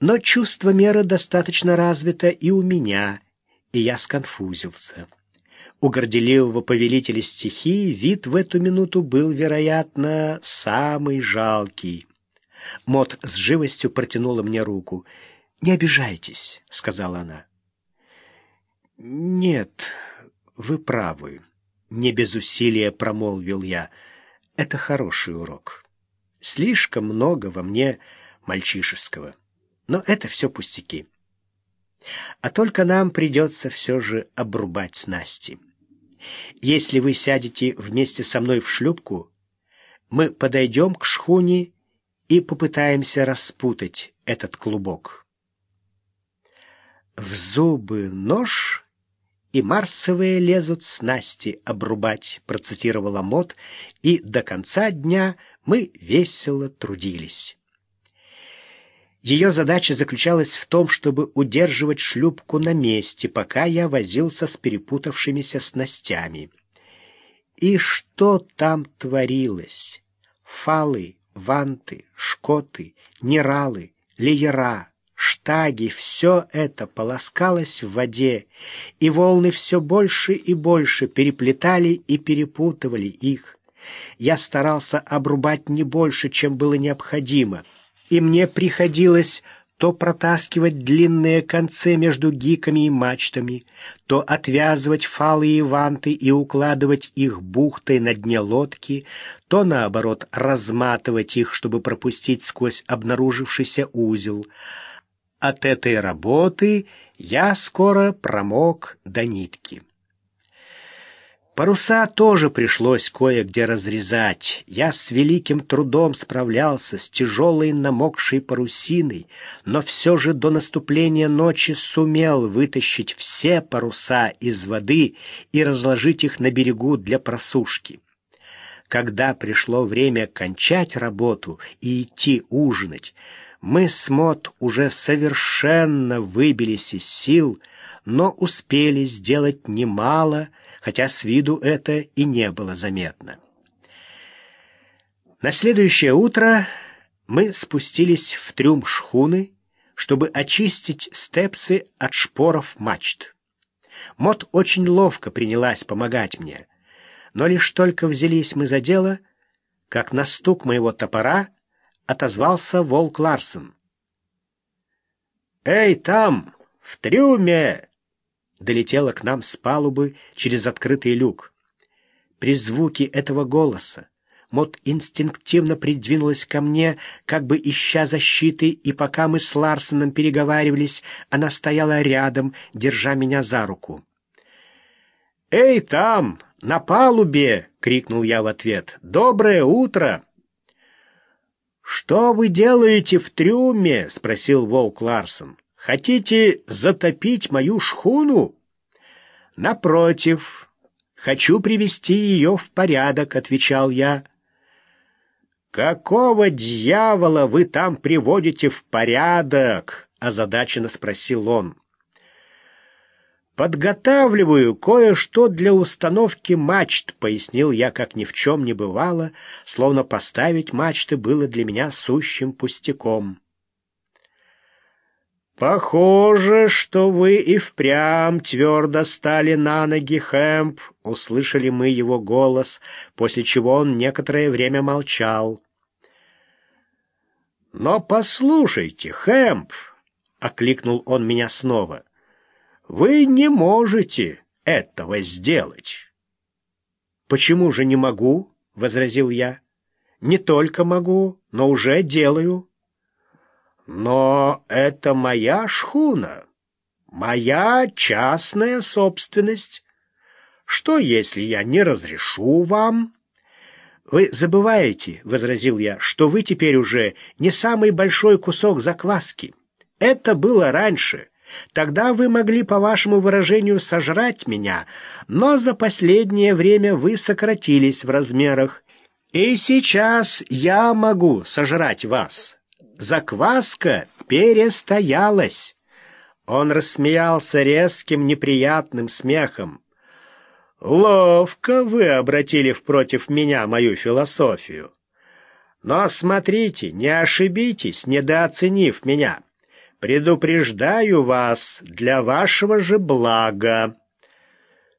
Но чувство меры достаточно развито и у меня, и я сконфузился. У горделивого повелителя стихии вид в эту минуту был, вероятно, самый жалкий. Мот с живостью протянула мне руку. «Не обижайтесь», — сказала она. «Нет, вы правы», — не без усилия промолвил я. «Это хороший урок. Слишком много во мне мальчишеского. Но это все пустяки. А только нам придется все же обрубать снасти. Если вы сядете вместе со мной в шлюпку, мы подойдем к шхуне и попытаемся распутать этот клубок. В зубы нож и марсовые лезут снасти обрубать, процитировала Мот, и до конца дня мы весело трудились. Ее задача заключалась в том, чтобы удерживать шлюпку на месте, пока я возился с перепутавшимися снастями. И что там творилось? Фалы, ванты, шкоты, нералы, леера, штаги — все это полоскалось в воде, и волны все больше и больше переплетали и перепутывали их. Я старался обрубать не больше, чем было необходимо — и мне приходилось то протаскивать длинные концы между гиками и мачтами, то отвязывать фалы и ванты и укладывать их бухтой на дне лодки, то, наоборот, разматывать их, чтобы пропустить сквозь обнаружившийся узел. От этой работы я скоро промок до нитки. Паруса тоже пришлось кое-где разрезать. Я с великим трудом справлялся с тяжелой намокшей парусиной, но все же до наступления ночи сумел вытащить все паруса из воды и разложить их на берегу для просушки. Когда пришло время кончать работу и идти ужинать, мы с Мот уже совершенно выбились из сил, но успели сделать немало — хотя с виду это и не было заметно. На следующее утро мы спустились в трюм шхуны, чтобы очистить степсы от шпоров мачт. Мот очень ловко принялась помогать мне, но лишь только взялись мы за дело, как на стук моего топора отозвался волк Ларсон. «Эй, там, в трюме!» Долетела к нам с палубы через открытый люк. При звуке этого голоса Мот инстинктивно придвинулась ко мне, как бы ища защиты, и пока мы с Ларсоном переговаривались, она стояла рядом, держа меня за руку. «Эй, там, на палубе!» — крикнул я в ответ. «Доброе утро!» «Что вы делаете в трюме?» — спросил Волк Ларсон. Хотите затопить мою шхуну? Напротив, хочу привести ее в порядок, отвечал я. Какого дьявола вы там приводите в порядок? озадаченно спросил он. «Подготавливаю кое-что для установки мачт», — пояснил я, как ни в чем не бывало, словно поставить мачты было для меня сущим пустяком. «Похоже, что вы и впрямь твердо стали на ноги, Хэмп», — услышали мы его голос, после чего он некоторое время молчал. «Но послушайте, Хэмп», — окликнул он меня снова, — «вы не можете этого сделать». «Почему же не могу?» — возразил я. «Не только могу, но уже делаю». Но это моя шхуна, моя частная собственность. Что, если я не разрешу вам? Вы забываете, — возразил я, — что вы теперь уже не самый большой кусок закваски. Это было раньше. Тогда вы могли, по вашему выражению, сожрать меня, но за последнее время вы сократились в размерах. И сейчас я могу сожрать вас закваска перестоялась. Он рассмеялся резким неприятным смехом. «Ловко вы обратили впротив меня мою философию. Но смотрите, не ошибитесь, недооценив меня. Предупреждаю вас для вашего же блага.